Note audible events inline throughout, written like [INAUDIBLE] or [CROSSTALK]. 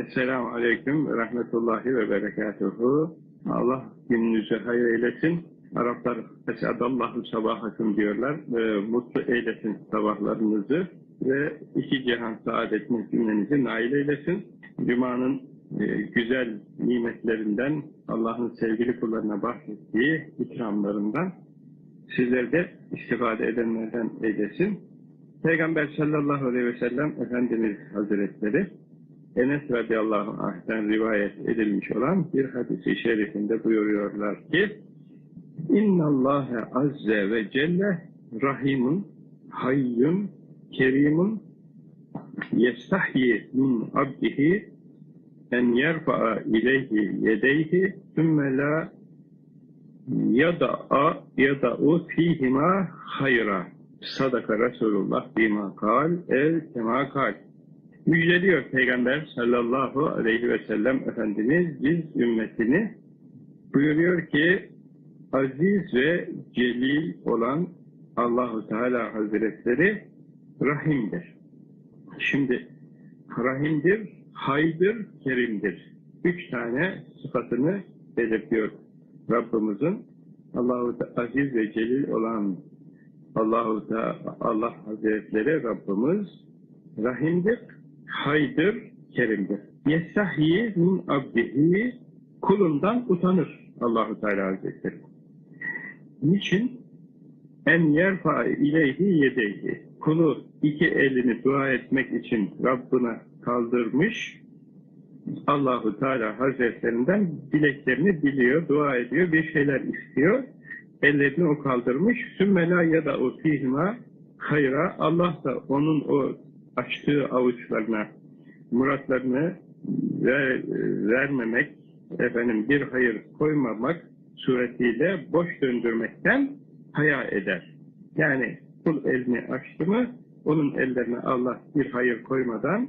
Esselamu Aleyküm ve Rahmetullahi ve Berekatuhu. Allah gününüzü hayır eylesin. Araplar Esadallahu sabahakım diyorlar. E, mutlu eylesin sabahlarınızı ve iki cihan saadetini cümlenizi nail eylesin. Cuma'nın e, güzel nimetlerinden, Allah'ın sevgili kullarına bahsettiği ikramlarından sizler de istifade edenlerden eylesin. Peygamber sallallahu aleyhi ve sellem Efendimiz Hazretleri Enes radıyallahu anh'ten rivayet edilmiş olan bir hadisi şerifinde buyuruyorlar ki İnna Allahe azze ve celle rahimun hayyun kerimun yestahyi min abdihi en yerfa'a ileyhi yedeyhi sümme la yada'a yada'u fihima hayra. Sadaka Resulullah bima kal ev kema kal müjdeliyor Peygamber sallallahu aleyhi ve sellem Efendimiz biz ümmetini buyuruyor ki aziz ve celil olan Allahu Teala Hazretleri rahimdir. Şimdi rahimdir, haydır, kerimdir. Üç tane sıfatını belirtiyor Rabbimizin. Allahu aziz ve celil olan Allahu Allah Hazretleri Rabbimiz rahimdir, haydır, kerimdir. Yestahyi min abdihi kulundan utanır Allahu Teala Hazretleri. Niçin? En yerfa ileyhi yedeyhi. Kulu iki elini dua etmek için Rabbına kaldırmış. Allahu Teala Hazretlerinden dileklerini biliyor, dua ediyor, bir şeyler istiyor. Ellerini o kaldırmış. Sümmela ya da o fihma hayra. Allah da onun o açtığı avuçlarına muratlarını ver, vermemek, efendim bir hayır koymamak suretiyle boş döndürmekten haya eder. Yani kul elini açtı mı onun ellerine Allah bir hayır koymadan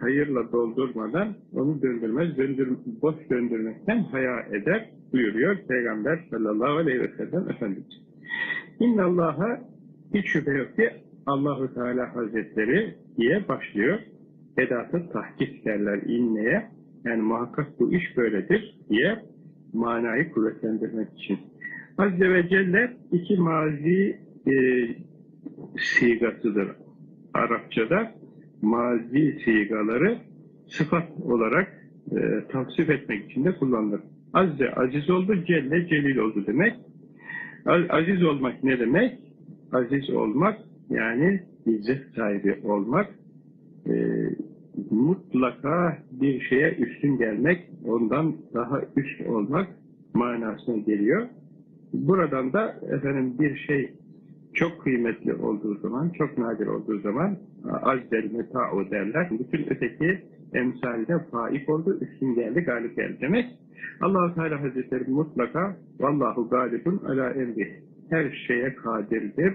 hayırla doldurmadan onu döndürmez, döndür, boş döndürmekten haya eder buyuruyor Peygamber sallallahu aleyhi ve sellem Efendimiz. İnnallâha hiç şüphe yok ki Allahu Teala Hazretleri diye başlıyor. Edatı tahkik derler inmeye. Yani muhakkak bu iş böyledir diye manayı kuvvetlendirmek için. Azze ve Celle iki mazi e, sigasıdır Arapçada. Mazi sigaları sıfat olarak e, tavsif etmek için de kullanılır. Azze aziz oldu, Celle celil oldu demek. Aziz olmak ne demek? Aziz olmak yani izzet sahibi olmak, e, mutlaka bir şeye üstün gelmek, ondan daha üst olmak manasına geliyor. Buradan da efendim bir şey çok kıymetli olduğu zaman, çok nadir olduğu zaman azdel meta'u derler. Bütün öteki emsalde faik oldu, üstün geldi, galip geldi demek. allah Teala Hazretleri mutlaka vallahu galibun ala emri her şeye kadirdir,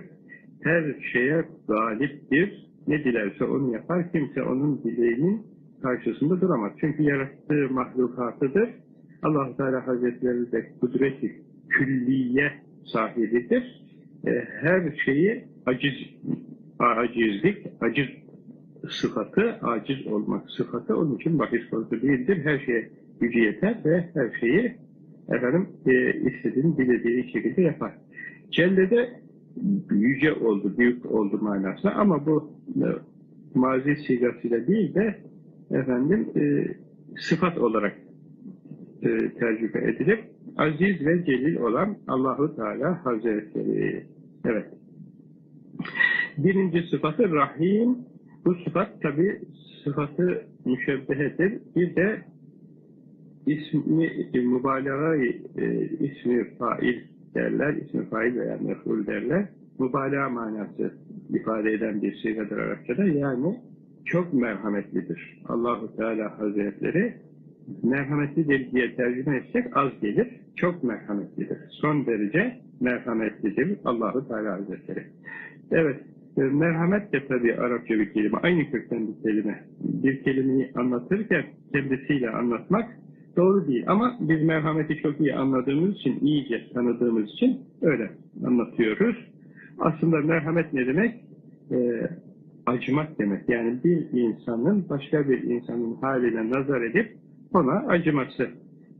her şeye galiptir. Ne dilerse onu yapar. Kimse onun dileğinin karşısında duramaz. Çünkü yarattığı mahlukatıdır. allah Teala Hazretleri de kudreti külliye sahibidir. E, her şeyi aciz, acizlik, aciz sıfatı, aciz olmak sıfatı onun için bahis konusu değildir. Her şeye gücü yeter ve her şeyi efendim e, istediğini dilediği şekilde yapar. Celle'de yüce oldu, büyük oldu manasına ama bu e, mazi sigasıyla değil de efendim e, sıfat olarak e, tercüme edilip aziz ve celil olan Allahu Teala Hazretleri. Evet. Birinci sıfatı Rahim. Bu sıfat tabi sıfatı müşebbehedir. Bir de ismi mübalağa e, ismi fail derler, ismi fail veya mef'ul derler. Mübalağa manası ifade eden bir sigadır Arapçada. Yani çok merhametlidir. Allahu Teala Hazretleri merhametlidir diye tercüme etsek az gelir. Çok merhametlidir. Son derece merhametlidir Allahu Teala Hazretleri. Evet, e, merhamet de tabii Arapça bir kelime. Aynı kökten bir kelime. Bir kelimeyi anlatırken kendisiyle anlatmak doğru değil. Ama biz merhameti çok iyi anladığımız için, iyice tanıdığımız için öyle anlatıyoruz. Aslında merhamet ne demek? Ee, acımak demek. Yani bir insanın başka bir insanın haline nazar edip ona acıması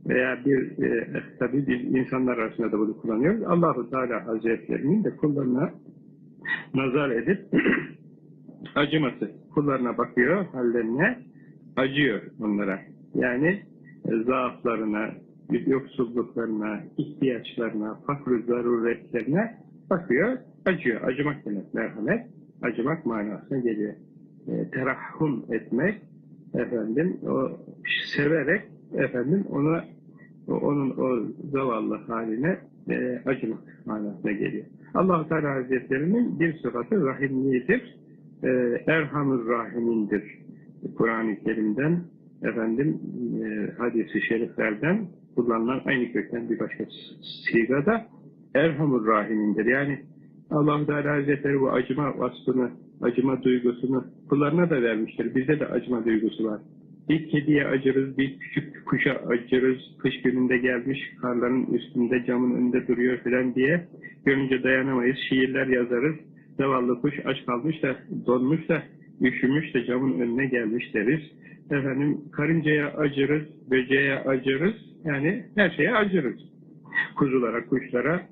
veya bir e, tabii biz insanlar arasında da bunu kullanıyoruz. Allahu Teala Hazretlerinin de kullarına nazar edip [CLEARS THROAT] acıması. Kullarına bakıyor, hallerine acıyor onlara. Yani zaaflarına, yoksulluklarına, ihtiyaçlarına, fakr zaruretlerine bakıyor, acıyor. Acımak demek merhamet, acımak manasına geliyor. E, terahhum etmek, efendim, o severek efendim ona onun o zavallı haline e, acımak manasına geliyor. allah Teala Hazretlerinin bir sıfatı rahimliğidir. E, Erhamur Rahimindir. Kur'an-ı Kerim'den efendim e, hadisi şeriflerden kullanılan aynı kökten bir başka sigada Erhamur Rahimindir. Yani allah Teala Hazretleri bu acıma vasfını, acıma duygusunu kullarına da vermiştir. Bizde de acıma duygusu var. Bir kediye acırız, bir küçük kuşa acırız. Kış gününde gelmiş, karların üstünde, camın önünde duruyor filan diye. Görünce dayanamayız, şiirler yazarız. Zavallı kuş aç kalmış da, donmuş da, üşümüş de camın önüne gelmiş deriz. Efendim, karıncaya acırız, böceğe acırız. Yani her şeye acırız. Kuzulara, kuşlara,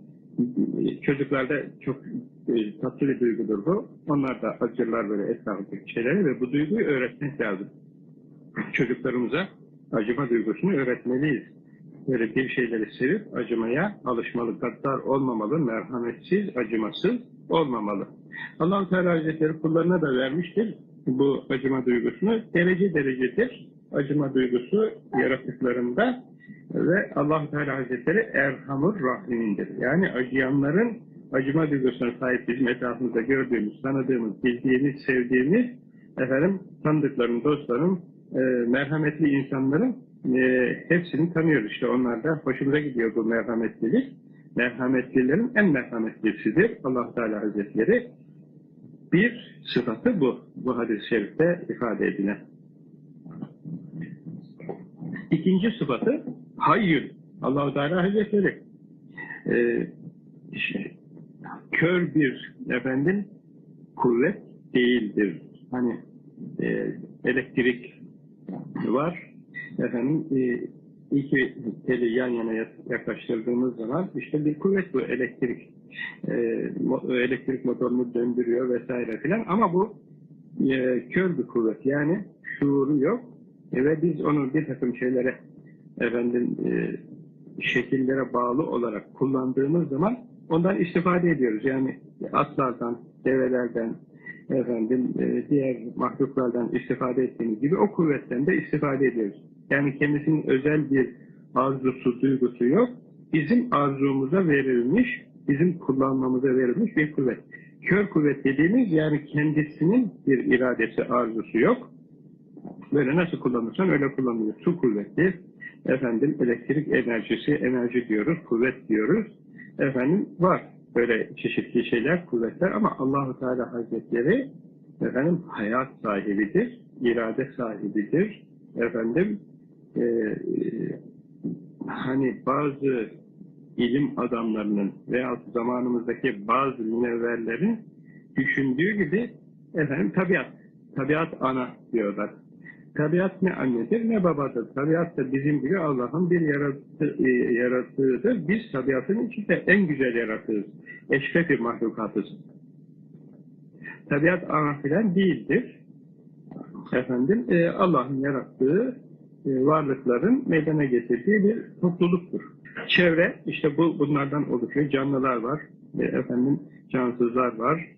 çocuklarda çok e, tatlı bir duygudur bu. Onlar da acırlar böyle etrafındaki şeyleri ve bu duyguyu öğretmek lazım çocuklarımıza acıma duygusunu öğretmeliyiz. Böyle bir şeyleri sevip acımaya alışmalı, gaddar olmamalı, merhametsiz, acımasız olmamalı. allah Teala Hazretleri kullarına da vermiştir bu acıma duygusunu. Derece derecedir acıma duygusu yaratıklarında ve allah Teala Hazretleri Erhamur Rahimindir. Yani acıyanların acıma duygusuna sahip bizim etrafımızda gördüğümüz, tanıdığımız, bildiğimiz, sevdiğimiz efendim tanıdıkların, dostların, e, merhametli insanların e, hepsini tanıyoruz. İşte onlar da hoşumuza gidiyor bu merhametlilik. Merhametlilerin en merhametlisidir allah Teala Hazretleri. Bir sıfatı bu. Bu hadis-i şerifte ifade edilen. İkinci sıfatı hayyün. allah Teala Hazretleri e, işte, kör bir efendim kuvvet değildir. Hani e, elektrik var. Efendim e, iki teli yan yana yaklaştırdığımız zaman işte bir kuvvet bu elektrik. E, elektrik motorunu döndürüyor vesaire filan ama bu e, kör bir kuvvet yani şuuru yok e, ve biz onu bir takım şeylere efendim e, şekillere bağlı olarak kullandığımız zaman ondan istifade ediyoruz. Yani atlardan, develerden, efendim e, diğer mahluklardan istifade ettiğimiz gibi o kuvvetten de istifade ediyoruz. Yani kendisinin özel bir arzusu, duygusu yok. Bizim arzumuza verilmiş, bizim kullanmamıza verilmiş bir kuvvet. Kör kuvvet dediğimiz yani kendisinin bir iradesi, arzusu yok. Böyle nasıl kullanırsan öyle kullanılıyor. Su kuvveti, efendim elektrik enerjisi, enerji diyoruz, kuvvet diyoruz. Efendim var böyle çeşitli şeyler, kuvvetler ama Allahu Teala Hazretleri efendim hayat sahibidir, irade sahibidir. Efendim e, hani bazı ilim adamlarının veya zamanımızdaki bazı münevverlerin düşündüğü gibi efendim tabiat, tabiat ana diyorlar. Tabiat ne annedir ne babadır. Tabiat da bizim gibi Allah'ın bir yaratı, e, yaratığıdır. Biz tabiatın içinde en güzel yaratığız. Eşrefi mahlukatız. Tabiat ana filan değildir. Efendim e, Allah'ın yarattığı e, varlıkların meydana getirdiği bir topluluktur. Çevre işte bu bunlardan oluşuyor. Canlılar var. E, efendim cansızlar var.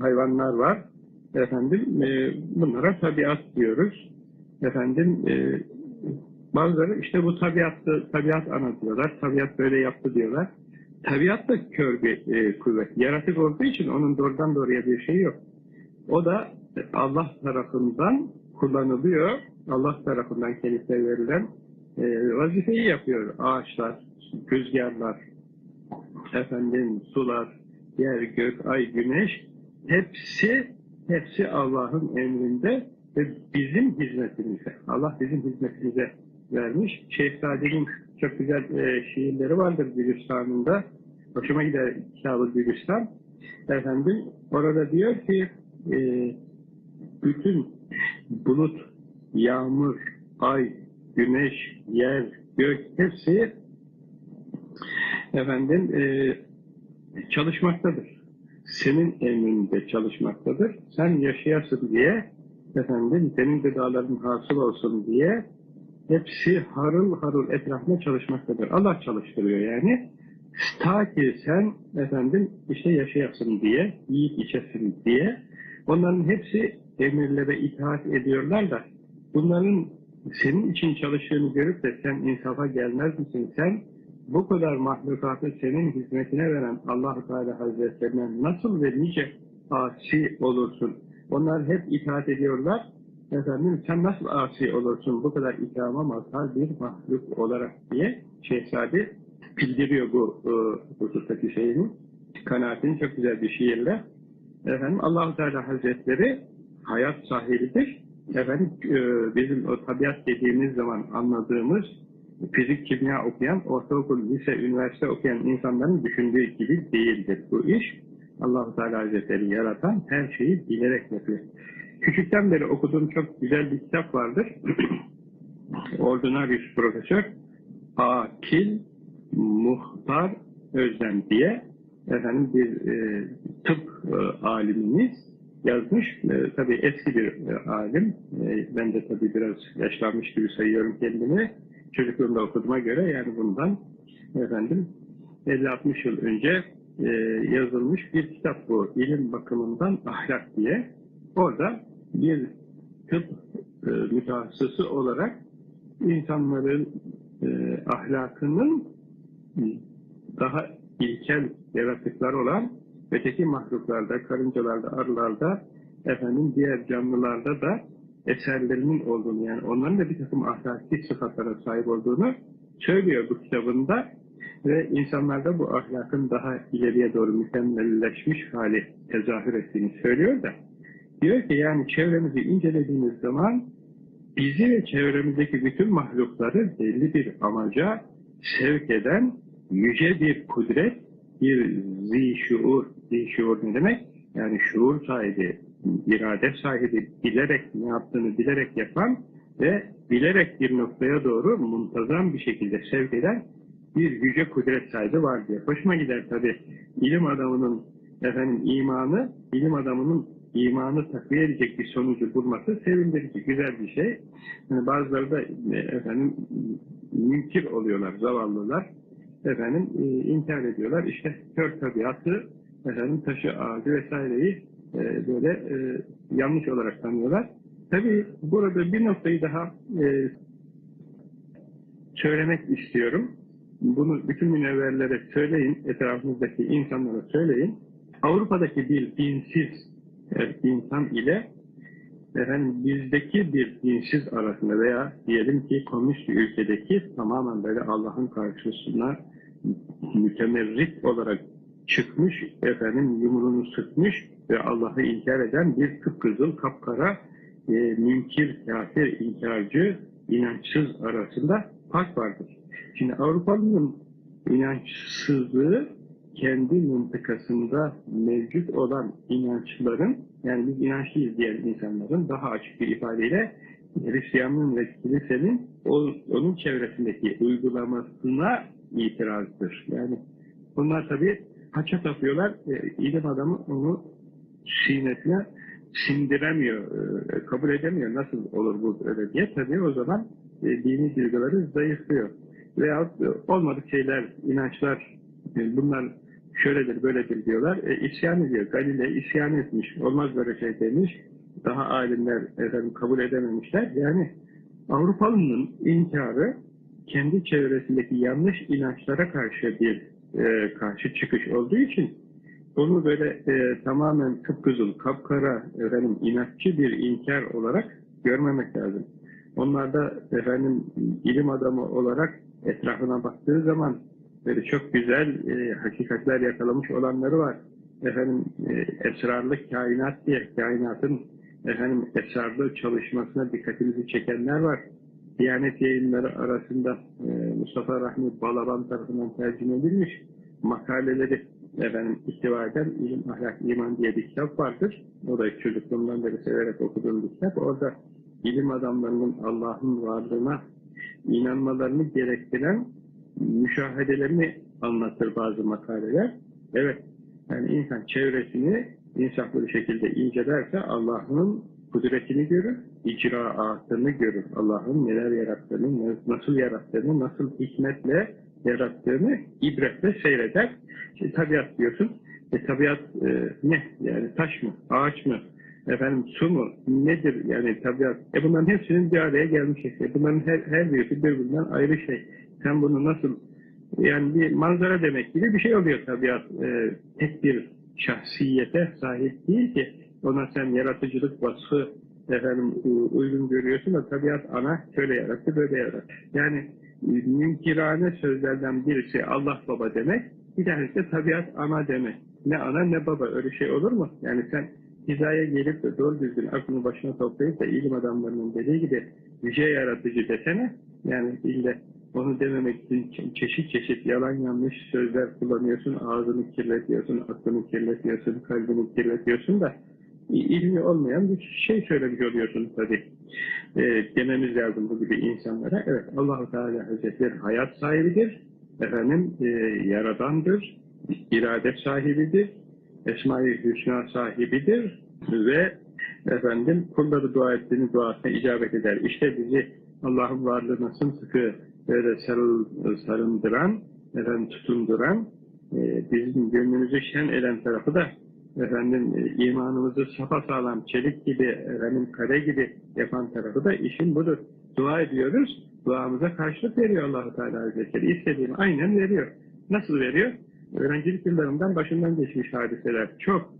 Hayvanlar var. Efendim e, bunlara tabiat diyoruz efendim e, bazıları işte bu tabiattı, tabiat ana diyorlar, tabiat böyle yaptı diyorlar. Tabiat da kör bir e, kuvvet. Yaratık olduğu için onun doğrudan doğruya bir şey yok. O da Allah tarafından kullanılıyor. Allah tarafından kendisine verilen e, vazifeyi yapıyor. Ağaçlar, rüzgarlar, efendim sular, yer, gök, ay, güneş hepsi hepsi Allah'ın emrinde ve bizim hizmetimize, Allah bizim hizmetimize vermiş. Şeyh Sadir'in çok güzel e, şiirleri vardır Gülistan'ında. Hoşuma gider kitabı Gülistan. Efendim, orada diyor ki e, bütün bulut, yağmur, ay, güneş, yer, gök hepsi efendim e, çalışmaktadır. Senin emrinde çalışmaktadır. Sen yaşayasın diye efendim senin gıdaların hasıl olsun diye hepsi harıl harıl etrafında çalışmaktadır. Allah çalıştırıyor yani. Ta ki sen efendim işte yaşayasın diye, yiyip içesin diye onların hepsi emirlere itaat ediyorlar da bunların senin için çalıştığını görüp de sen insafa gelmez misin? Sen bu kadar mahlukatı senin hizmetine veren allah Teala Hazretlerine nasıl ve nice asi olursun? Onlar hep itaat ediyorlar. Efendim sen nasıl asi olursun bu kadar ikama mazhar bir mahluk olarak diye Şehzade bildiriyor bu e, şeyini. Kanaatini çok güzel bir şiirle. Efendim allah Teala Hazretleri hayat sahibidir. Efendim e, bizim o tabiat dediğimiz zaman anladığımız fizik, kimya okuyan, ortaokul, lise, üniversite okuyan insanların düşündüğü gibi değildir bu iş. allah Teala Hazretleri yaratan her şeyi bilerek yapıyor. Küçükten beri okuduğum çok güzel bir kitap vardır. [CLEARS THROAT] Ordinarius Profesör Akil Muhtar Özlem diye efendim bir e, tıp e, alimimiz yazmış. E, tabii eski bir e, alim. E, ben de tabii biraz yaşlanmış gibi sayıyorum kendimi. Çocukluğumda okuduğuma göre yani bundan efendim 50-60 yıl önce e, yazılmış bir kitap bu. İlim bakımından ahlak diye. Orada bir tıp e, mütehassısı olarak insanların e, ahlakının daha ilkel yaratıklar olan öteki mahluklarda, karıncalarda, arılarda, efendim diğer canlılarda da eserlerinin olduğunu yani onların da bir takım ahlaki sıfatlara sahip olduğunu söylüyor bu kitabında ve insanlarda bu ahlakın daha ileriye doğru mükemmelleşmiş hali tezahür ettiğini söylüyor da diyor ki yani çevremizi incelediğimiz zaman bizi ve çevremizdeki bütün mahlukları belli bir amaca sevk eden yüce bir kudret, bir zişuur, zişuur ne demek? Yani şuur sahibi, irade sahibi, bilerek ne yaptığını bilerek yapan ve bilerek bir noktaya doğru muntazam bir şekilde sevk eden bir yüce kudret sahibi var diye. Hoşuma gider tabi. İlim adamının efendim imanı, ilim adamının imanı takviye edecek bir sonucu bulması sevindirici, güzel bir şey. Yani bazıları da efendim münkir oluyorlar, zavallılar. Efendim e, inkar ediyorlar. İşte kör tabiatı, efendim taşı, ağacı vesaireyi e, böyle e, yanlış olarak tanıyorlar. Tabii burada bir noktayı daha e, söylemek istiyorum. Bunu bütün münevverlere söyleyin, etrafınızdaki insanlara söyleyin. Avrupa'daki bir dinsiz insan ile efendim, bizdeki bir dinsiz arasında veya diyelim ki komünist ülkedeki tamamen böyle Allah'ın karşısına mütemerrit olarak çıkmış, efendim yumruğunu sıkmış ve Allah'ı inkar eden bir kıpkızıl, kapkara, e, münkir, kafir, inkarcı, inançsız arasında fark vardır. Şimdi Avrupalı'nın inançsızlığı kendi mıntıkasında mevcut olan inançların, yani biz inançlıyız diyen insanların daha açık bir ifadeyle Hristiyanlığın ve kilisenin onun çevresindeki uygulamasına itirazdır. Yani bunlar tabii haça tapıyorlar, e, ilim adamı onu sinesine sindiremiyor, e, kabul edemiyor. Nasıl olur bu öyle diye. Tabii o zaman e, dini bilgileri zayıflıyor. Veya olmadık şeyler, inançlar, e, bunlar şöyledir, böyledir diyorlar. E, isyan ediyor. Galile isyan etmiş. Olmaz böyle şey demiş. Daha alimler efendim, kabul edememişler. Yani Avrupalının inkarı kendi çevresindeki yanlış inançlara karşı bir e, karşı çıkış olduğu için onu böyle e, tamamen kıpkızıl, kapkara, efendim, inatçı bir inkar olarak görmemek lazım. Onlar da efendim ilim adamı olarak etrafına baktığı zaman böyle çok güzel e, hakikatler yakalamış olanları var. Efendim e, esrarlı kainat diye kainatın efendim esrarlı çalışmasına dikkatimizi çekenler var. Diyanet yayınları arasında e, Mustafa Rahmi Balaban tarafından tercüme edilmiş makaleleri efendim ihtiva eden ilim, ahlak, iman diye bir kitap vardır. O da çocukluğumdan beri severek okuduğum bir kitap. Orada ilim adamlarının Allah'ın varlığına inanmalarını gerektiren müşahedelerini anlatır bazı makaleler. Evet, yani insan çevresini insaflı bir şekilde incelerse Allah'ın kudretini görür, icraatını görür. Allah'ın neler yarattığını, nasıl yarattığını, nasıl hikmetle yarattığını ibretle seyreder. İşte, tabiat diyorsun. E, tabiat e, ne? Yani taş mı? Ağaç mı? Efendim su mu? Nedir yani tabiat? E bunların hepsinin bir araya gelmiş şekli. Bunların her, her birisi birbirinden ayrı şey. Sen bunu nasıl yani bir manzara demek gibi bir şey oluyor tabiat. E, tek bir şahsiyete sahip değil ki ona sen yaratıcılık vasfı efendim uygun görüyorsun da tabiat ana şöyle yarattı böyle yarattı. Yani münkirane sözlerden birisi Allah baba demek, bir tanesi de tabiat ana demek. Ne ana ne baba öyle şey olur mu? Yani sen hizaya gelip de doğru düzgün aklını başına toplayıp da ilim adamlarının dediği gibi yüce yaratıcı desene, yani ille onu dememek için çeşit çeşit yalan yanlış sözler kullanıyorsun, ağzını kirletiyorsun, aklını kirletiyorsun, kalbini kirletiyorsun da ilmi olmayan bir şey söylemiş oluyorsun tabii. E, dememiz lazım bu gibi insanlara. Evet Allahu Teala Hazretleri hayat sahibidir. Efendim e, yaradandır. irade sahibidir. Esma-i Hüsna sahibidir ve efendim kulları dua ettiğini duasına icabet eder. İşte bizi Allah'ın varlığına sımsıkı böyle sarıl, sarındıran, efendim tutunduran, e, bizim gönlümüzü şen eden tarafı da efendim e, imanımızı sağlam çelik gibi, efendim kare gibi yapan tarafı da işin budur. Dua ediyoruz, duamıza karşılık veriyor allah Teala Hazretleri. İstediğini aynen veriyor. Nasıl veriyor? Öğrencilik yıllarından başından geçmiş hadiseler çok,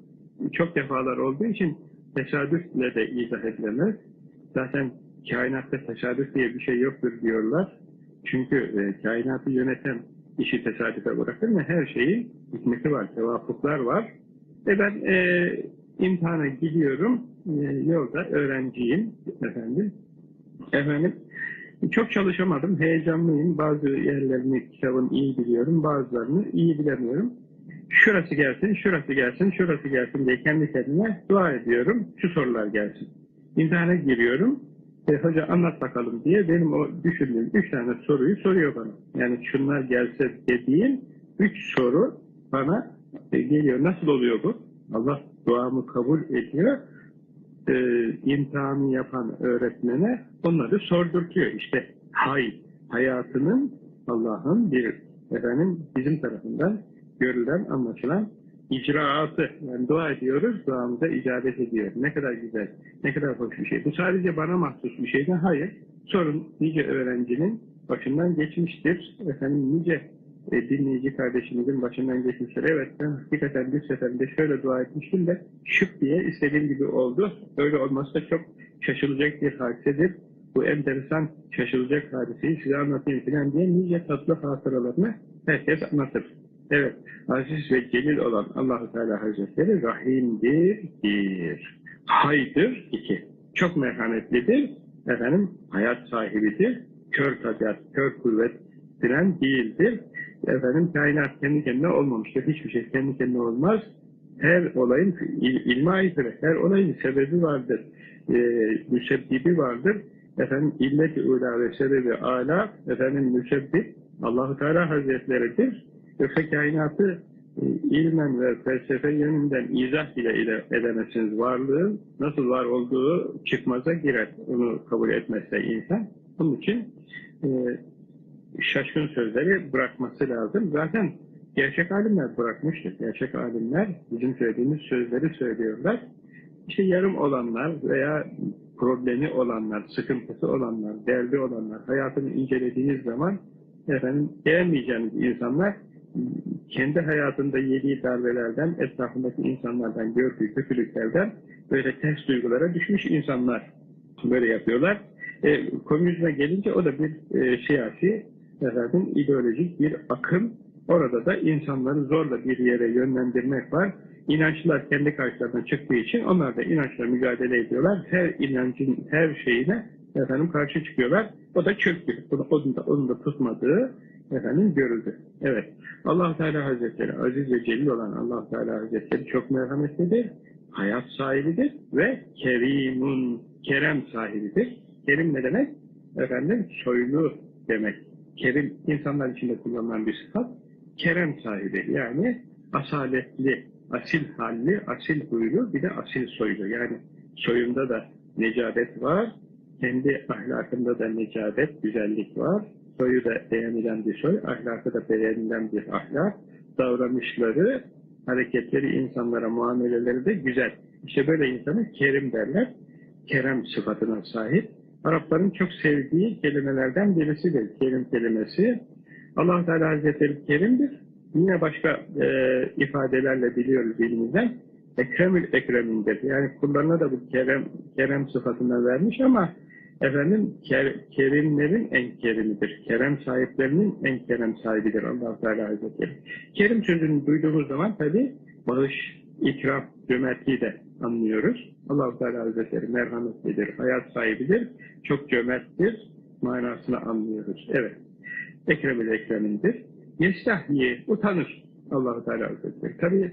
çok defalar olduğu için tesadüfle de izah edilemez. Zaten kainatta tesadüf diye bir şey yoktur diyorlar. Çünkü e, kainatı yöneten işi tesadüfe bırakır mı? Her şeyin hikmeti var, tevafuklar var. E ben e, imtihana gidiyorum, e, yolda öğrenciyim efendim. Efendim, çok çalışamadım, heyecanlıyım. Bazı yerlerini kitabın iyi biliyorum, bazılarını iyi bilemiyorum. Şurası gelsin, şurası gelsin, şurası gelsin diye kendi kendime dua ediyorum. Şu sorular gelsin. İmtihana giriyorum. E, hoca anlat bakalım diye benim o düşündüğüm üç tane soruyu soruyor bana. Yani şunlar gelse dediğim üç soru bana geliyor. Nasıl oluyor bu? Allah duamı kabul ediyor. E, imtihanı yapan öğretmene onları sordurtuyor. İşte hay, hayatının Allah'ın bir efendim bizim tarafından görülen, anlaşılan icraatı. Yani dua ediyoruz, duamıza icabet ediyor. Ne kadar güzel, ne kadar hoş bir şey. Bu sadece bana mahsus bir şey mi? Hayır. Sorun nice öğrencinin başından geçmiştir. Efendim nice e, dinleyici kardeşimizin başından geçmiştir. Evet ben hakikaten bir seferinde şöyle dua etmiştim de şık diye istediğim gibi oldu. Öyle olması da çok şaşılacak bir hadisedir. Bu enteresan şaşılacak hadiseyi size anlatayım filan diye nice tatlı hatıralarını herkes anlatır. Evet, aziz ve celil olan Allahu Teala Hazretleri rahimdir, bir. Haydır, iki. Çok merhametlidir, efendim hayat sahibidir, kör tabiat, kör kuvvet filan değildir. Efendim kainat kendi kendine olmamıştır. Hiçbir şey kendi kendine olmaz. Her olayın il, ilme aykırı, her olayın sebebi vardır, e, müsebbibi vardır. Efendim illet-i ula ve sebebi ala, efendim müsebbip Allahu Teala Hazretleri'dir. Yoksa kainatı e, ilmen ve felsefe yönünden izah bile edemezsiniz. Varlığın nasıl var olduğu çıkmaza girer. Onu kabul etmezse insan. Bunun için e, şaşkın sözleri bırakması lazım. Zaten gerçek alimler bırakmıştır. Gerçek alimler bizim söylediğimiz sözleri söylüyorlar. İşte yarım olanlar veya problemi olanlar, sıkıntısı olanlar, derdi olanlar, hayatını incelediğiniz zaman efendim beğenmeyeceğiniz insanlar kendi hayatında yediği darbelerden, etrafındaki insanlardan gördüğü kötülüklerden böyle ters duygulara düşmüş insanlar böyle yapıyorlar. E, komünizme gelince o da bir e, siyasi, efendim, ideolojik bir akım. Orada da insanları zorla bir yere yönlendirmek var. İnançlılar kendi karşılarına çıktığı için onlar da inançla mücadele ediyorlar. Her inancın her şeyine efendim karşı çıkıyorlar. O da çöktü. Onun da, onun da tutmadığı efendim görüldü. Evet. allah Teala Hazretleri aziz ve celil olan allah Teala Hazretleri çok merhametlidir, hayat sahibidir ve kerimun, kerem sahibidir. Kerim ne demek? Efendim soylu demek. Kerim insanlar içinde kullanılan bir sıfat. Kerem sahibi yani asaletli, asil halli, asil huylu bir de asil soylu. Yani soyunda da necabet var, kendi ahlakında da necabet, güzellik var. Soyu da beğenilen bir soy, ahlakı da beğenilen bir ahlak. Davranışları, hareketleri insanlara, muameleleri de güzel. İşte böyle insanı kerim derler. Kerem sıfatına sahip. Arapların çok sevdiği kelimelerden birisidir. Kerim kelimesi. allah Teala Hazretleri kerimdir. Yine başka e, ifadelerle biliyoruz dilimizden. Ekremül ekremindir. Yani kullarına da bu kerem, kerem sıfatına vermiş ama efendim ker, kerimlerin en kerimidir. Kerem sahiplerinin en kerem sahibidir allah Teala Hazretleri. Kerim sözünü duyduğumuz zaman tabi bağış, ikram, cömertliği de anlıyoruz. allah Teala Hazretleri merhametlidir, hayat sahibidir, çok cömerttir manasını anlıyoruz. Evet. Ekremül ekremindir. Yestahyi, utanır allah Teala Hazretleri. Tabi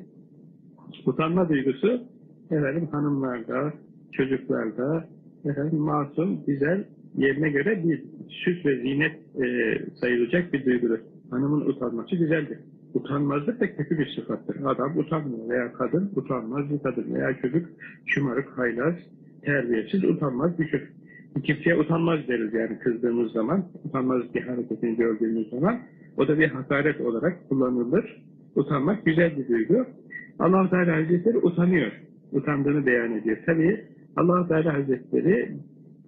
utanma duygusu efendim hanımlarda, çocuklarda efendim masum, güzel, yerine göre bir süs ve zinet e, sayılacak bir duygudur. Hanımın utanması güzeldir. Utanmazlık da kötü bir sıfattır. Adam utanmıyor veya kadın utanmaz bir kadın veya çocuk şımarık, haylaz, terbiyesiz, utanmaz bir çocuk. Kimseye utanmaz deriz yani kızdığımız zaman, utanmaz bir hareketini gördüğümüz zaman. O da bir hakaret olarak kullanılır. Utanmak güzel bir duygu. allah Teala Hazretleri utanıyor. Utandığını beyan ediyor. Tabii allah Teala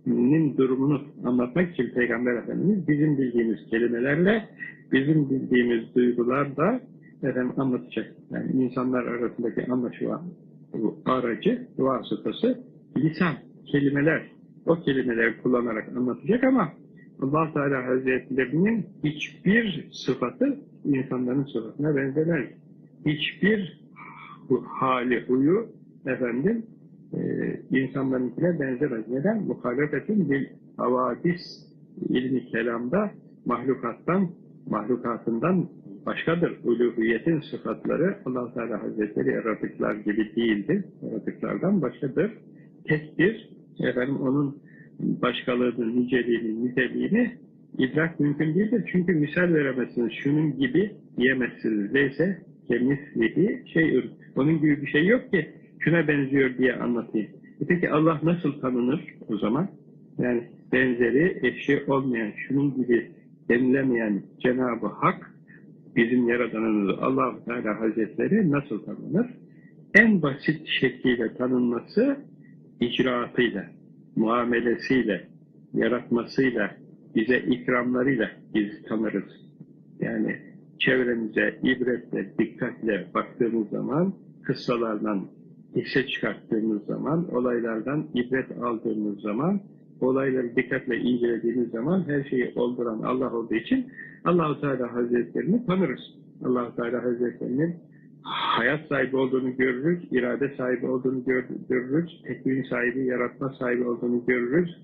Hazretleri'nin durumunu anlatmak için Peygamber Efendimiz bizim bildiğimiz kelimelerle, bizim bildiğimiz duygularla efendim, anlatacak. Yani insanlar arasındaki anlaşılan aracı, vasıtası, lisan, kelimeler, o kelimeleri kullanarak anlatacak ama allah Teala Hazretlerinin hiçbir sıfatı insanların sıfatına benzemez. Hiçbir hali, huyu efendim e, insanlarınkine benzemez. Neden? Muhalefetin bir havadis ilmi kelamda mahlukattan, mahlukatından başkadır. Uluhiyetin sıfatları allah Teala Hazretleri yaratıklar gibi değildir. Yaratıklardan başkadır. Tektir. Efendim onun başkalığını, niceliğini, niteliğini idrak mümkün değildir. Çünkü misal veremezsiniz. Şunun gibi diyemezsiniz. Neyse kemislihi şey onun gibi bir şey yok ki şuna benziyor diye anlatayım. E peki Allah nasıl tanınır o zaman? Yani benzeri, eşi olmayan, şunun gibi denilemeyen Cenab-ı Hak bizim Yaradanımız allah Teala Hazretleri nasıl tanınır? En basit şekliyle tanınması icraatıyla, muamelesiyle, yaratmasıyla, bize ikramlarıyla biz tanırız. Yani çevremize ibretle, dikkatle baktığımız zaman, kıssalardan hisse çıkarttığımız zaman, olaylardan ibret aldığımız zaman, olayları dikkatle incelediğimiz zaman her şeyi olduran Allah olduğu için Allah-u Teala Hazretlerini tanırız. Allah-u Teala Hazretlerinin hayat sahibi olduğunu görürüz, irade sahibi olduğunu görürüz, tekvin sahibi, yaratma sahibi olduğunu görürüz,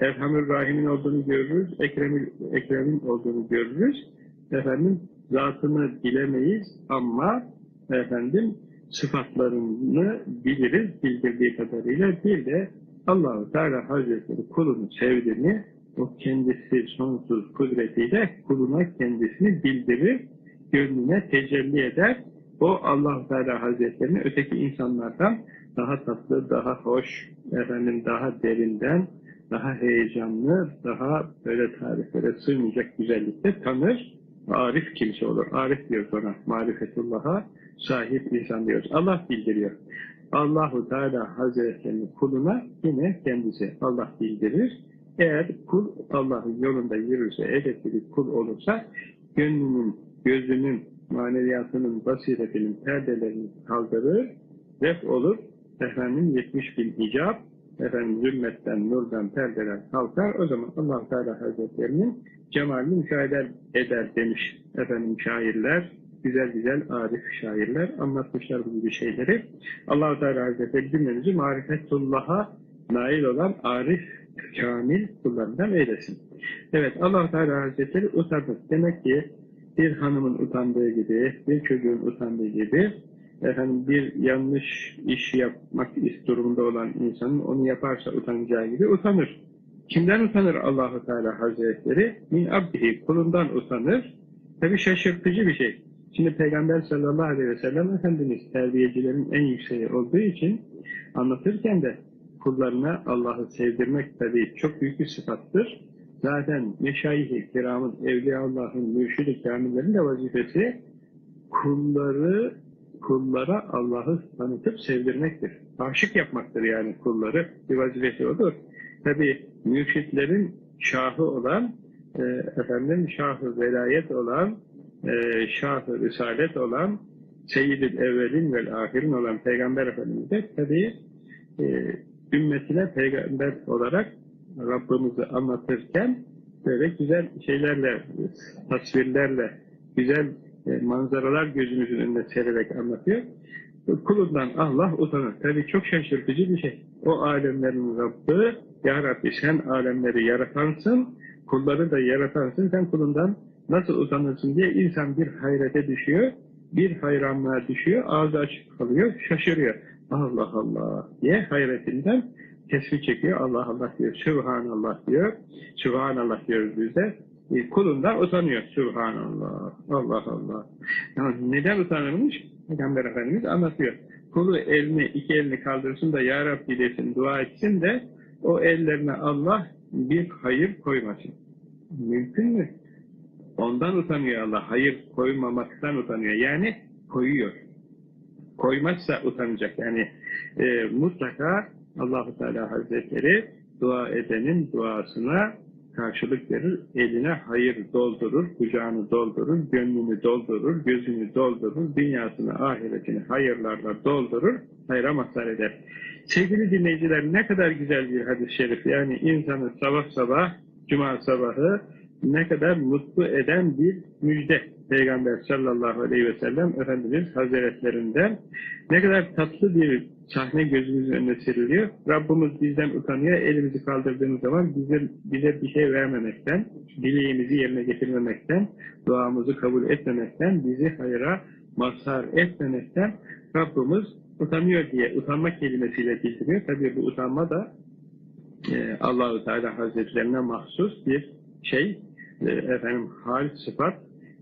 Erhamür Rahim'in olduğunu görürüz, Ekrem'in Ekrem'in olduğunu görürüz. Efendim zatını bilemeyiz ama efendim sıfatlarını biliriz bildirdiği kadarıyla bir de Allahu Teala Hazretleri kulunu sevdiğini o kendisi sonsuz kudretiyle kuluna kendisini bildirir, gönlüne tecelli eder. O allah Teala Hazretlerini öteki insanlardan daha tatlı, daha hoş, efendim daha derinden, daha heyecanlı, daha böyle tariflere sığmayacak güzellikte tanır. Arif kimse olur. Arif diyor sonra marifetullah'a sahip insan diyoruz. Allah bildiriyor. Allahu Teala Hazretlerinin kuluna yine kendisi Allah bildirir. Eğer kul Allah'ın yolunda yürürse, edepli kul olursa gönlünün, gözünün, maneviyatının, basiretinin perdelerini kaldırır, ref olur, efendim 70 bin hicap, efendim zülmetten, nurdan perdeler kalkar. O zaman allah Teala Hazretlerinin cemalini müşahede eder demiş efendim şairler, güzel güzel arif şairler anlatmışlar bu gibi şeyleri. allah Teala Hazretleri cümlemizi marifetullah'a nail olan arif, kamil kullarından eylesin. Evet allah Teala Hazretleri utanır. Demek ki bir hanımın utandığı gibi, bir çocuğun utandığı gibi, efendim bir yanlış iş yapmak durumunda olan insanın onu yaparsa utanacağı gibi utanır. Kimden utanır Allahu Teala Hazretleri? Min abdihi, kulundan utanır. Tabi şaşırtıcı bir şey. Şimdi Peygamber sallallahu aleyhi ve sellem Efendimiz terbiyecilerin en yükseği olduğu için anlatırken de kullarına Allah'ı sevdirmek tabi çok büyük bir sıfattır. Zaten meşayih-i kiramın, evliya Allah'ın, mürşid-i kamillerin de vazifesi kulları kullara Allah'ı tanıtıp sevdirmektir. Aşık yapmaktır yani kulları. Bir vazifesi odur. Tabi mürşitlerin şahı olan, e, efendim şahı velayet olan, e, şahı risalet olan, seyyid-i evvelin ve ahirin olan Peygamber Efendimiz de tabi e, ümmetine peygamber olarak Rabbimizi anlatırken böyle güzel şeylerle, tasvirlerle, güzel e, manzaralar gözümüzün önüne sererek anlatıyor. Kulundan Allah utanır. Tabi çok şaşırtıcı bir şey. O alemlerin Rabbi, Ya Rabbi sen alemleri yaratansın, kulları da yaratansın, sen kulundan nasıl utanırsın diye insan bir hayrete düşüyor, bir hayranlığa düşüyor, ağzı açık kalıyor, şaşırıyor. Allah Allah diye hayretinden tesbih çekiyor, Allah Allah diyor, Sübhanallah diyor, Sübhanallah diyoruz biz de. E, kulundan utanıyor, Sübhanallah, Allah Allah. Yani neden utanırmış? Peygamber Efendimiz anlatıyor. Kulu elini, iki elini kaldırsın da Ya Rabbi desin, dua etsin de o ellerine Allah bir hayır koymasın. Mümkün mü? Ondan utanıyor Allah. Hayır koymamaktan utanıyor. Yani koyuyor. Koymazsa utanacak. Yani e, mutlaka Allahu Teala Hazretleri dua edenin duasına karşılık verir. Eline hayır doldurur, kucağını doldurur, gönlünü doldurur, gözünü doldurur, dünyasını, ahiretini hayırlarla doldurur, hayra mazhar eder. Sevgili dinleyiciler ne kadar güzel bir hadis-i şerif. Yani insanı sabah sabah, cuma sabahı ne kadar mutlu eden bir müjde. Peygamber sallallahu aleyhi ve sellem Efendimiz Hazretlerinden ne kadar tatlı bir sahne gözümüzün önüne seriliyor. Rabbimiz bizden utanıyor. Elimizi kaldırdığımız zaman bize, bize bir şey vermemekten, dileğimizi yerine getirmemekten, duamızı kabul etmemekten, bizi hayra mazhar etmemekten Rabbimiz utanıyor diye utanma kelimesiyle bildiriyor. Tabii bu utanma da e, Allahu Teala Hazretlerine mahsus bir şey, efendim hal, sıfat.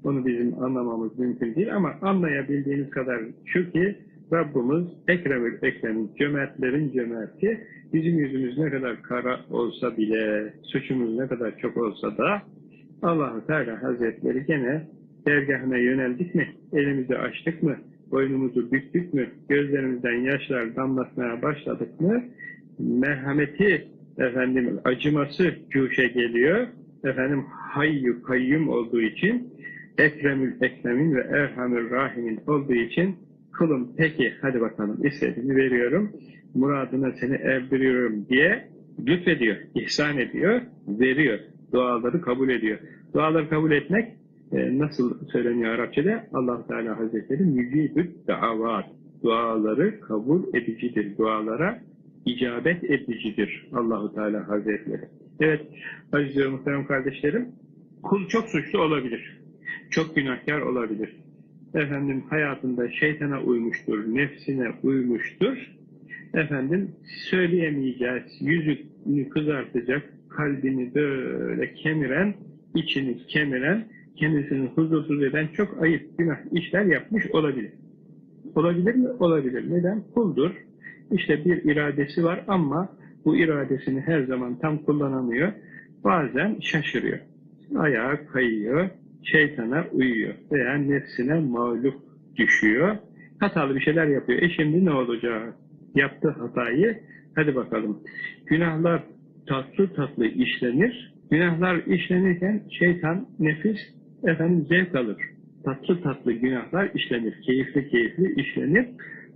Onu bizim anlamamız mümkün değil ama anlayabildiğiniz kadar şu ki Rabbimiz Ekremül Ekrem'in cömertlerin cömerti bizim yüzümüz ne kadar kara olsa bile suçumuz ne kadar çok olsa da allah Teala Hazretleri gene dergahına yöneldik mi, elimizi açtık mı, boynumuzu büktük mü, gözlerimizden yaşlar damlatmaya başladık mı, merhameti, efendim acıması cuşe geliyor, efendim hayyu kayyum olduğu için, Ekremül Ekrem'in ve Erhamül Rahim'in olduğu için kulum peki hadi bakalım istediğini veriyorum, muradına seni erdiriyorum diye lütfediyor, ihsan ediyor, veriyor, duaları kabul ediyor. Duaları kabul etmek e, nasıl söyleniyor Arapçada? allah Teala Hazretleri mücibü davat, duaları kabul edicidir, dualara icabet edicidir Allahu Teala Hazretleri. Evet, aziz ve muhterem kardeşlerim, kul çok suçlu olabilir, çok günahkar olabilir. Efendim hayatında şeytana uymuştur, nefsine uymuştur. Efendim söyleyemeyeceğiz, yüzünü kızartacak, kalbini böyle kemiren, içini kemiren, kendisini huzursuz eden çok ayıp, günah işler yapmış olabilir. Olabilir mi? Olabilir. Neden? Kuldur. İşte bir iradesi var ama bu iradesini her zaman tam kullanamıyor. Bazen şaşırıyor. Ayağa kayıyor, şeytana uyuyor veya nefsine mağlup düşüyor. Hatalı bir şeyler yapıyor. E şimdi ne olacak? Yaptığı hatayı hadi bakalım. Günahlar tatlı tatlı işlenir. Günahlar işlenirken şeytan, nefis efendim zevk alır. Tatlı tatlı günahlar işlenir. Keyifli keyifli işlenir.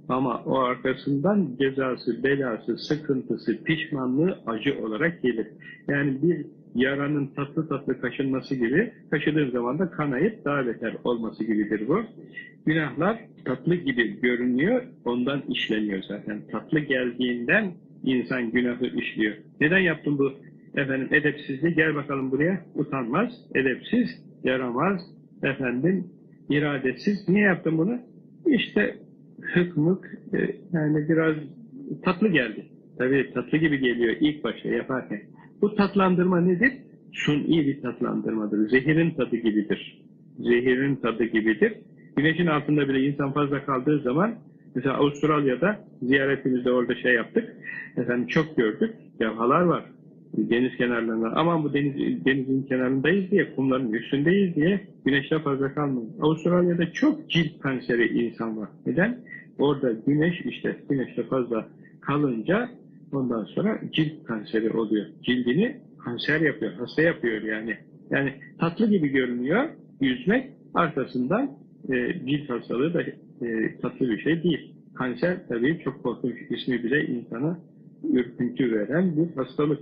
Ama o arkasından cezası, belası, sıkıntısı, pişmanlığı acı olarak gelir. Yani bir yaranın tatlı tatlı kaşınması gibi, kaşıdığı zaman da kanayıp daha beter olması gibidir bu. Günahlar tatlı gibi görünüyor, ondan işleniyor zaten. Tatlı geldiğinden insan günahı işliyor. Neden yaptın bu efendim edepsizliği? Gel bakalım buraya. Utanmaz, edepsiz, yaramaz, efendim iradesiz. Niye yaptım bunu? İşte hıkmık e, yani biraz tatlı geldi. Tabii tatlı gibi geliyor ilk başta yaparken. Bu tatlandırma nedir? Suni bir tatlandırmadır. Zehirin tadı gibidir. Zehirin tadı gibidir. Güneşin altında bile insan fazla kaldığı zaman mesela Avustralya'da ziyaretimizde orada şey yaptık. Efendim çok gördük. Levhalar var. Deniz kenarlarında. Aman bu deniz, denizin kenarındayız diye, kumların üstündeyiz diye güneşte fazla kalmayın. Avustralya'da çok cilt kanseri insan var. Neden? Orada güneş işte güneşte fazla kalınca ondan sonra cilt kanseri oluyor. Cildini kanser yapıyor, hasta yapıyor yani. Yani tatlı gibi görünüyor yüzmek arkasından e, cilt hastalığı da e, tatlı bir şey değil. Kanser tabii çok korkunç ismi bile insana ürküntü veren bir hastalık.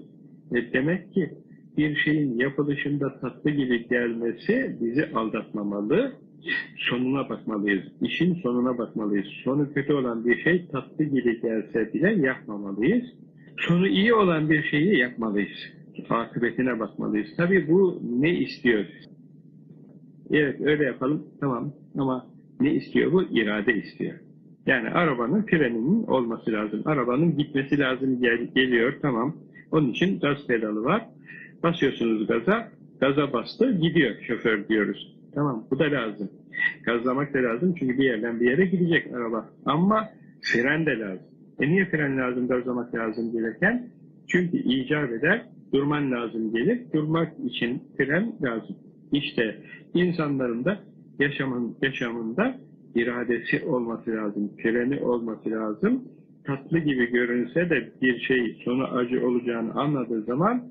E, demek ki bir şeyin yapılışında tatlı gibi gelmesi bizi aldatmamalı. Sonuna bakmalıyız. İşin sonuna bakmalıyız. Sonu kötü olan bir şey tatlı gibi gelse bile yapmamalıyız. Sonu iyi olan bir şeyi yapmalıyız. Akıbetine bakmalıyız. Tabii bu ne istiyor? Evet öyle yapalım tamam ama ne istiyor bu? İrade istiyor. Yani arabanın freninin olması lazım. Arabanın gitmesi lazım gel geliyor tamam. Onun için gaz pedalı var. Basıyorsunuz gaza, gaza bastı gidiyor şoför diyoruz. Tamam bu da lazım. Gazlamak da lazım çünkü bir yerden bir yere gidecek araba. Ama fren de lazım. E niye fren lazım, gazlamak lazım gelirken? Çünkü icap eder, durman lazım gelir. Durmak için fren lazım. İşte insanların da yaşamın, yaşamında iradesi olması lazım, freni olması lazım. Tatlı gibi görünse de bir şey sonu acı olacağını anladığı zaman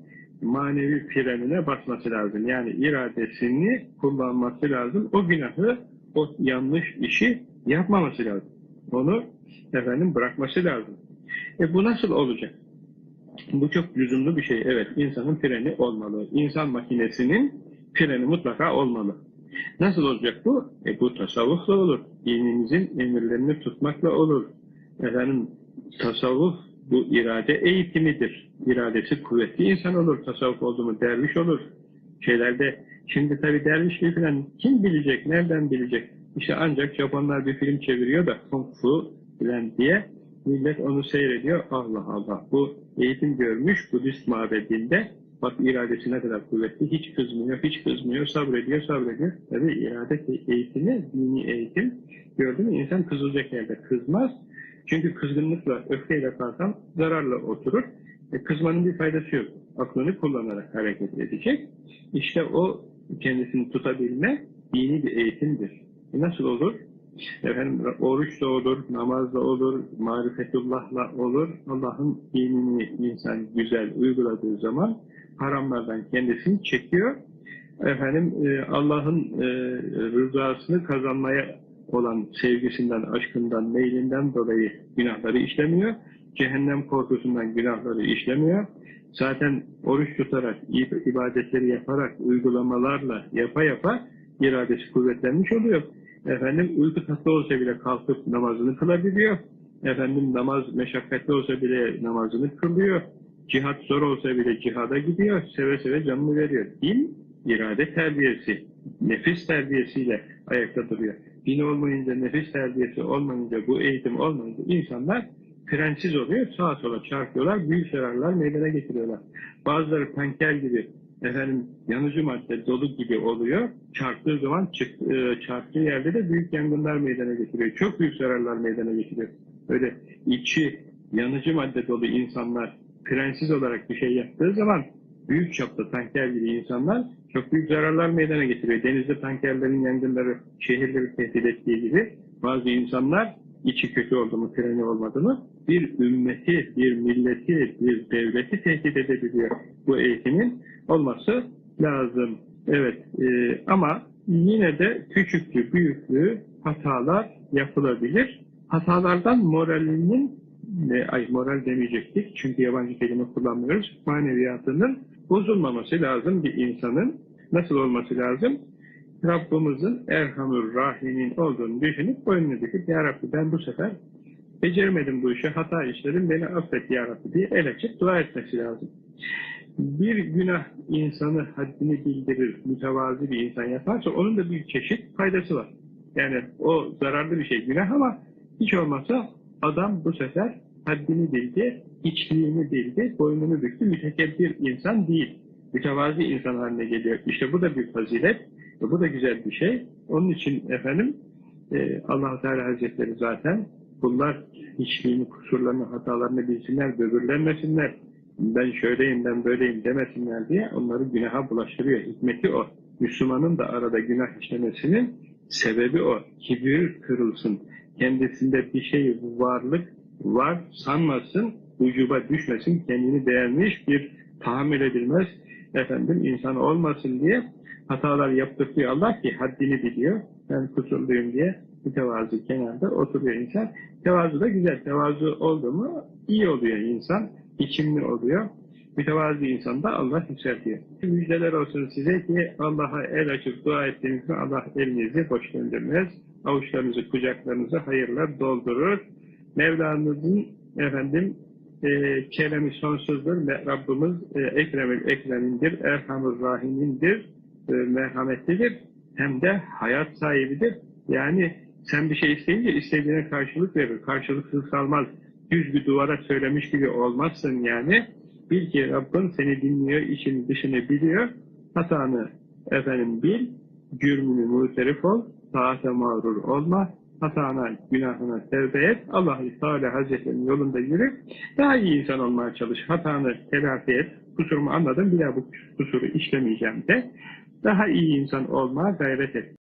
manevi frenine basması lazım. Yani iradesini kullanması lazım. O günahı, o yanlış işi yapmaması lazım. Onu efendim bırakması lazım. E bu nasıl olacak? Bu çok lüzumlu bir şey. Evet, insanın freni olmalı. İnsan makinesinin freni mutlaka olmalı. Nasıl olacak bu? E bu tasavvufla olur. Dinimizin emirlerini tutmakla olur. Efendim tasavvuf bu irade eğitimidir. İradesi kuvvetli insan olur. Tasavvuf oldu mu derviş olur. Şeylerde şimdi tabi dervişliği falan kim bilecek, nereden bilecek? İşte ancak Japonlar bir film çeviriyor da Kung Fu falan diye millet onu seyrediyor. Allah Allah bu eğitim görmüş Budist mabedinde bak iradesi ne kadar kuvvetli. Hiç kızmıyor, hiç kızmıyor, sabrediyor, sabrediyor. Tabi irade eğitimi, dini eğitim gördün mü? İnsan kızılacak yerde kızmaz. Çünkü kızgınlıkla, öfkeyle kalkan zararla oturur. E, kızmanın bir faydası yok. Aklını kullanarak hareket edecek. İşte o kendisini tutabilme dini bir eğitimdir. E, nasıl olur? Efendim, oruç da olur, namaz da olur, marifetullahla olur. Allah'ın dinini insan güzel uyguladığı zaman haramlardan kendisini çekiyor. Efendim e, Allah'ın e, rızasını kazanmaya olan sevgisinden, aşkından, meylinden dolayı günahları işlemiyor. Cehennem korkusundan günahları işlemiyor. Zaten oruç tutarak, ibadetleri yaparak, uygulamalarla yapa yapa iradesi kuvvetlenmiş oluyor. Efendim uyku tatlı olsa bile kalkıp namazını kılabiliyor. Efendim namaz meşakkatli olsa bile namazını kılıyor. Cihat zor olsa bile cihada gidiyor. Seve seve canını veriyor. Din, irade terbiyesi, nefis terbiyesiyle ayakta duruyor. Din olmayınca, nefis terbiyesi olmayınca, bu eğitim olmayınca insanlar frensiz oluyor. Sağa sola çarpıyorlar, büyük zararlar meydana getiriyorlar. Bazıları tanker gibi efendim yanıcı madde dolu gibi oluyor. Çarptığı zaman çık, e, çarptığı yerde de büyük yangınlar meydana getiriyor. Çok büyük zararlar meydana getiriyor. Öyle içi yanıcı madde dolu insanlar frensiz olarak bir şey yaptığı zaman büyük çapta tanker gibi insanlar çok büyük zararlar meydana getiriyor. Denizde tankerlerin yangınları şehirleri tehdit ettiği gibi bazı insanlar içi kötü oldu mu, freni olmadı mı bir ümmeti, bir milleti, bir devleti tehdit edebiliyor. Bu eğitimin olması lazım. Evet e, ama yine de küçüklü, büyüklü hatalar yapılabilir. Hatalardan moralinin e, ay moral demeyecektik çünkü yabancı kelime kullanmıyoruz. Maneviyatının bozulmaması lazım bir insanın. Nasıl olması lazım? Rabbimizin Erhamur Rahim'in olduğunu düşünüp boynunu dikip Ya Rabbi ben bu sefer beceremedim bu işi, hata işledim, beni affet Ya Rabbi diye el açıp dua etmesi lazım. Bir günah insanı haddini bildirir, mütevazi bir insan yaparsa onun da bir çeşit faydası var. Yani o zararlı bir şey günah ama hiç olmazsa adam bu sefer haddini bildi, içliğini bildi, boynunu büktü, mütekebbir insan değil. Mütevazi insan haline geliyor. İşte bu da bir fazilet, bu da güzel bir şey. Onun için efendim e, allah Teala Hazretleri zaten bunlar hiçliğini, kusurlarını, hatalarını bilsinler, böbürlenmesinler, ben şöyleyim, ben böyleyim demesinler diye onları günaha bulaştırıyor. Hikmeti o. Müslümanın da arada günah işlemesinin sebebi o. Kibir kırılsın. Kendisinde bir şey varlık var sanmasın, ucuba düşmesin, kendini beğenmiş bir tahammül edilmez efendim insan olmasın diye hatalar yaptırtıyor Allah ki haddini biliyor. Ben kusurluyum diye mütevazı kenarda oturuyor insan. Tevazu da güzel. Tevazu oldu mu iyi oluyor insan. içimli oluyor. Mütevazi insan da Allah yükseltiyor. Müjdeler olsun size ki Allah'a el açıp dua ettiğinizde Allah elinizi boş döndürmez. Avuçlarınızı, kucaklarınızı hayırlar doldurur. Mevlanızın efendim e, keremi sonsuzdur. Rabbimiz e, Ekremül Ekremindir, Erhamur Rahimindir, e, merhametlidir. Hem de hayat sahibidir. Yani sen bir şey isteyince istediğine karşılık verir. Karşılıksız kalmaz. Düz bir duvara söylemiş gibi olmazsın yani. Bil ki Rabbin seni dinliyor, işini dışını biliyor. Hatanı efendim bil, cürmünü muterif ol, taate mağrur olma, hatana, günahına tevbe et, Allah-u Teala Hazretleri'nin yolunda yürü, daha iyi insan olmaya çalış, hatanı telafi et, kusurumu anladım, bir daha bu kusuru işlemeyeceğim de, daha iyi insan olmaya gayret et.